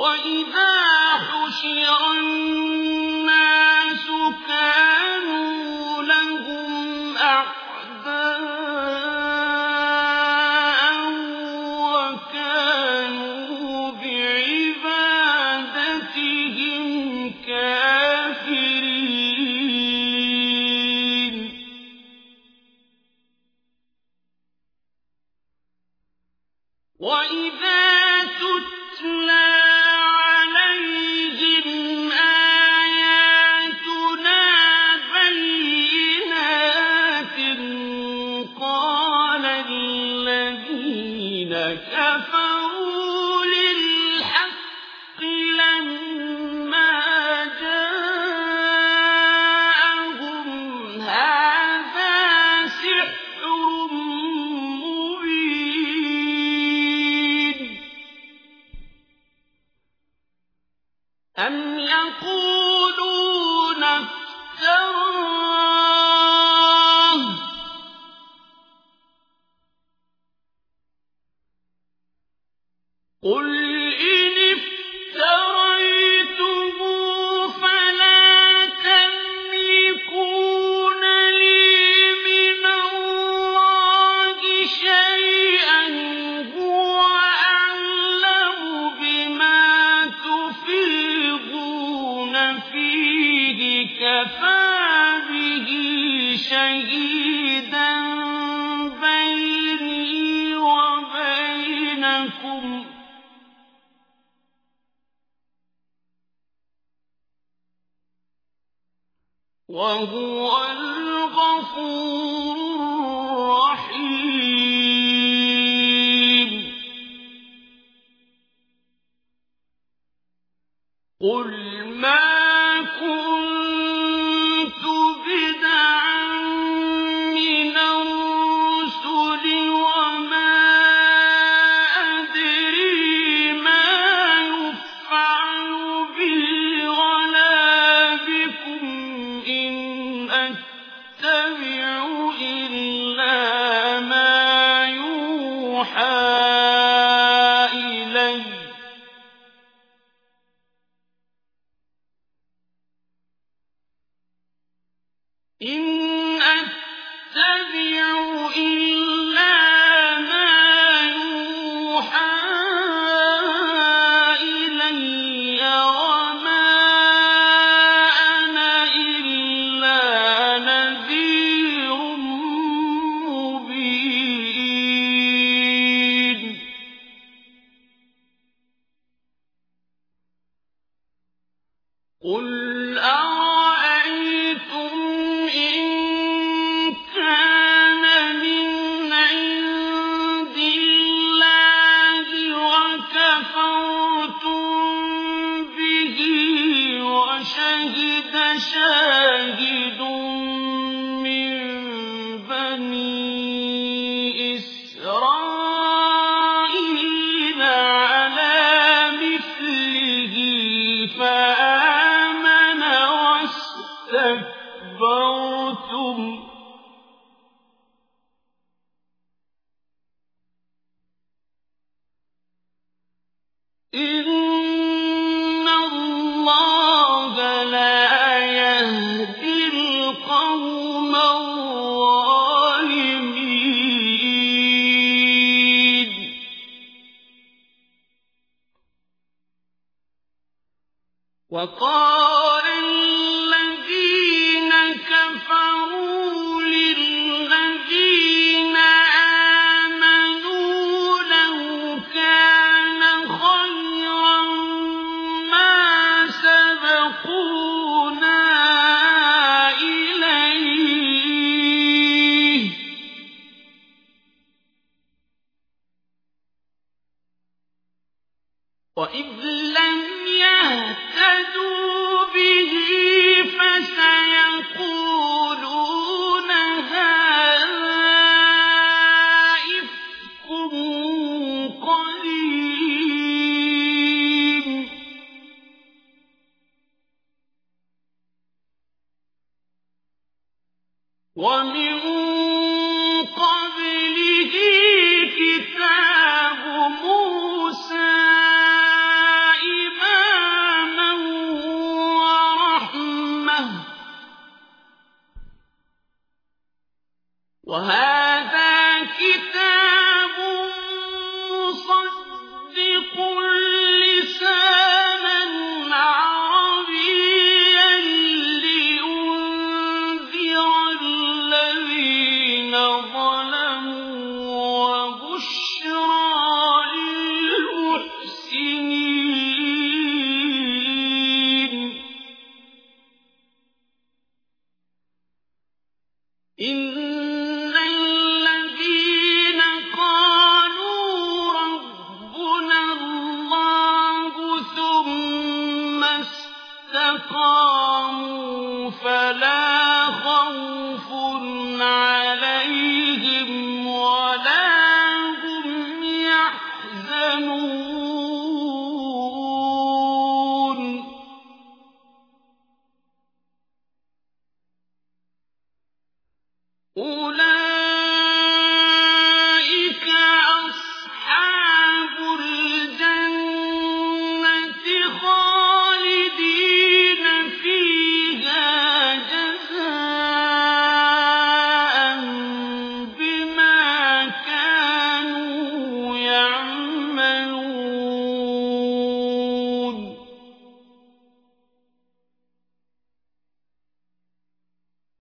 وإذا حشر الناس كانوا لهم أعداء وكانوا بعبادتهم كافرين وإذا أم يقولون افتراه قل به شهيدا بيني وبينكم وهو الغفور الرحيم قل ما 更深一度。وقال ومن قبله كتاب موسى إماما ورحمة. وهذا كتاب إن الذين قالوا ربنا الله ثم استقاموا فلا